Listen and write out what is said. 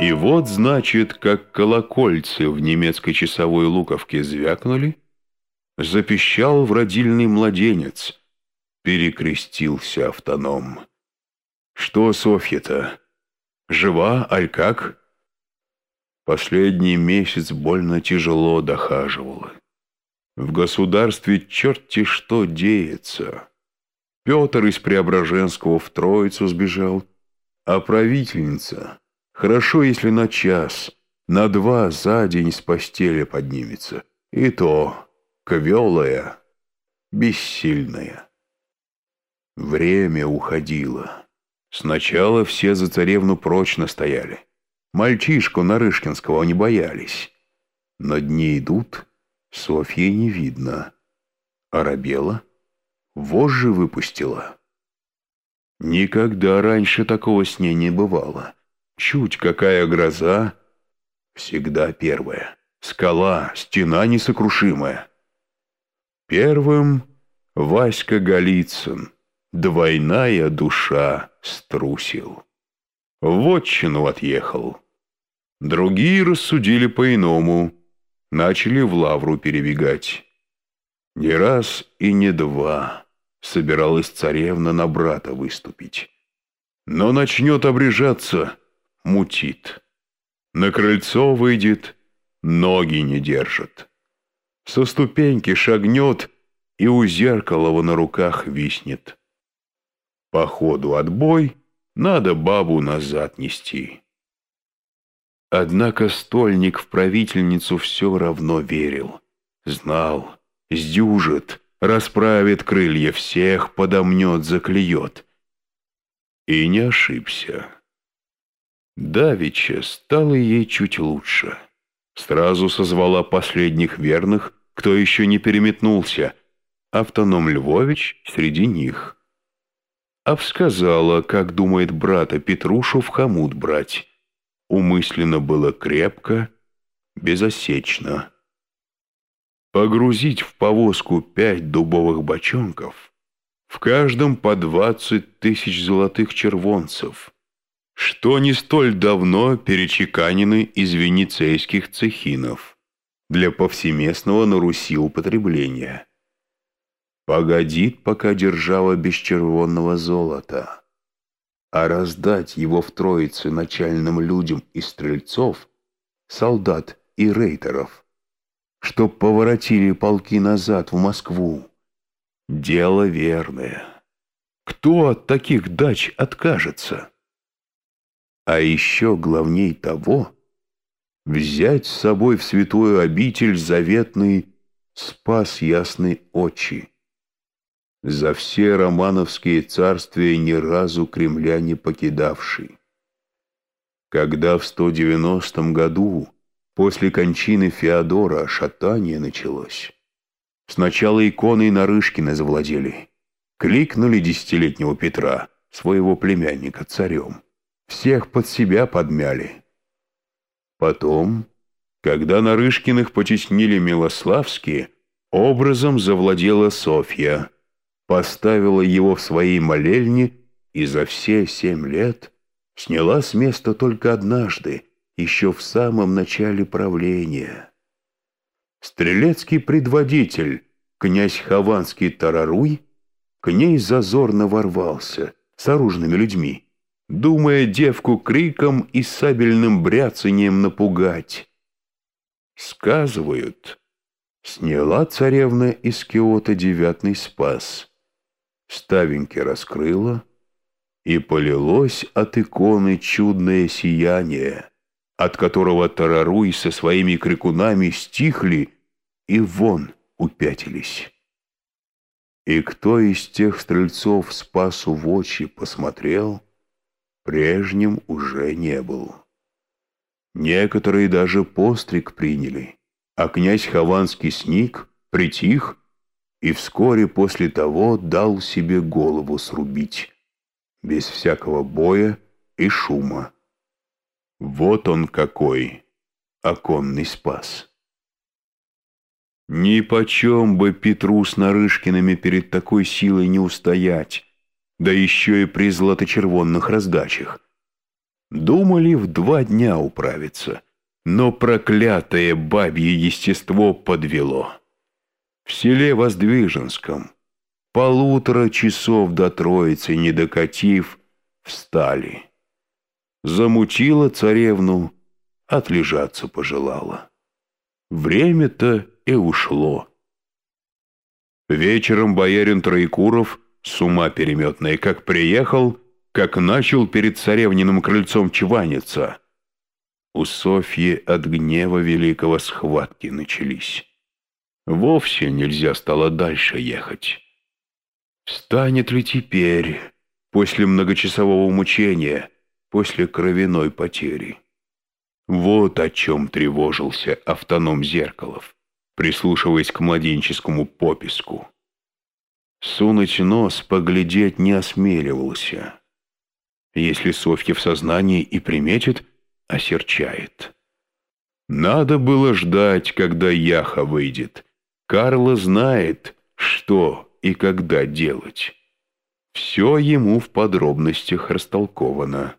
И вот, значит, как колокольцы в немецкой часовой луковке звякнули, запищал в родильный младенец, перекрестился автоном. Что Софья-то? Жива, аль как? Последний месяц больно тяжело дохаживала. В государстве черти что деется. Петр из Преображенского в Троицу сбежал, а правительница, хорошо, если на час, на два за день с постели поднимется, и то квелая, бессильная. Время уходило. Сначала все за царевну прочно стояли. Мальчишку Нарышкинского не боялись. Но дни идут, Софьи не видно. Арабела вожжи выпустила. Никогда раньше такого с ней не бывало. Чуть какая гроза, всегда первая. Скала, стена несокрушимая. Первым Васька Голицын, двойная душа, струсил. В отчину отъехал. Другие рассудили по-иному, начали в лавру перебегать. Не раз и не два собиралась царевна на брата выступить. Но начнет обрежаться, мутит. На крыльцо выйдет, ноги не держит. Со ступеньки шагнет и у зеркала на руках виснет. По ходу отбой надо бабу назад нести. Однако стольник в правительницу все равно верил. Знал, сдюжит, расправит крылья, всех подомнет, заклюет. И не ошибся. Давича стало ей чуть лучше. Сразу созвала последних верных, кто еще не переметнулся, автоном Львович среди них. Обсказала, как думает брата Петрушу в хомут брать. Умысленно было крепко, безосечно. Погрузить в повозку пять дубовых бочонков, в каждом по двадцать тысяч золотых червонцев, что не столь давно перечеканены из венецейских цехинов для повсеместного на Руси употребления. Погодит, пока держава без червонного золота а раздать его в троице начальным людям и стрельцов, солдат и рейтеров, чтоб поворотили полки назад в Москву. Дело верное. Кто от таких дач откажется? А еще главней того — взять с собой в святую обитель заветный спас ясной очи за все романовские царствия ни разу Кремля не покидавший. Когда в 190 году, после кончины Феодора, шатание началось, сначала иконой Нарышкина завладели, кликнули десятилетнего Петра, своего племянника, царем, всех под себя подмяли. Потом, когда Нарышкиных потеснили Милославские, образом завладела Софья – поставила его в своей молельне и за все семь лет сняла с места только однажды, еще в самом начале правления. Стрелецкий предводитель, князь Хованский Тараруй, к ней зазорно ворвался с оружными людьми, думая девку криком и сабельным бряцанием напугать. Сказывают, сняла царевна из Киота девятный спас — ставеньки раскрыла, и полилось от иконы чудное сияние, от которого Тараруй со своими крикунами стихли и вон упятились. И кто из тех стрельцов спасу в очи посмотрел, прежним уже не был. Некоторые даже постриг приняли, а князь Хованский сник, притих и вскоре после того дал себе голову срубить, без всякого боя и шума. Вот он какой, оконный спас. Ни почем бы Петру с Нарышкиными перед такой силой не устоять, да еще и при златочервонных раздачах. Думали в два дня управиться, но проклятое бабье естество подвело. В селе Воздвиженском полутора часов до Троицы не докатив, встали. Замутила царевну, отлежаться пожелала. Время-то и ушло. Вечером боярин Троекуров, с ума переметный, как приехал, как начал перед царевниным крыльцом чваниться. У Софьи от гнева великого схватки начались. Вовсе нельзя стало дальше ехать. Станет ли теперь, после многочасового мучения, после кровяной потери? Вот о чем тревожился автоном Зеркалов, прислушиваясь к младенческому пописку. Сунуть нос поглядеть не осмеливался. Если Софья в сознании и приметит, осерчает. Надо было ждать, когда Яха выйдет. Карла знает, что и когда делать. Все ему в подробностях растолковано.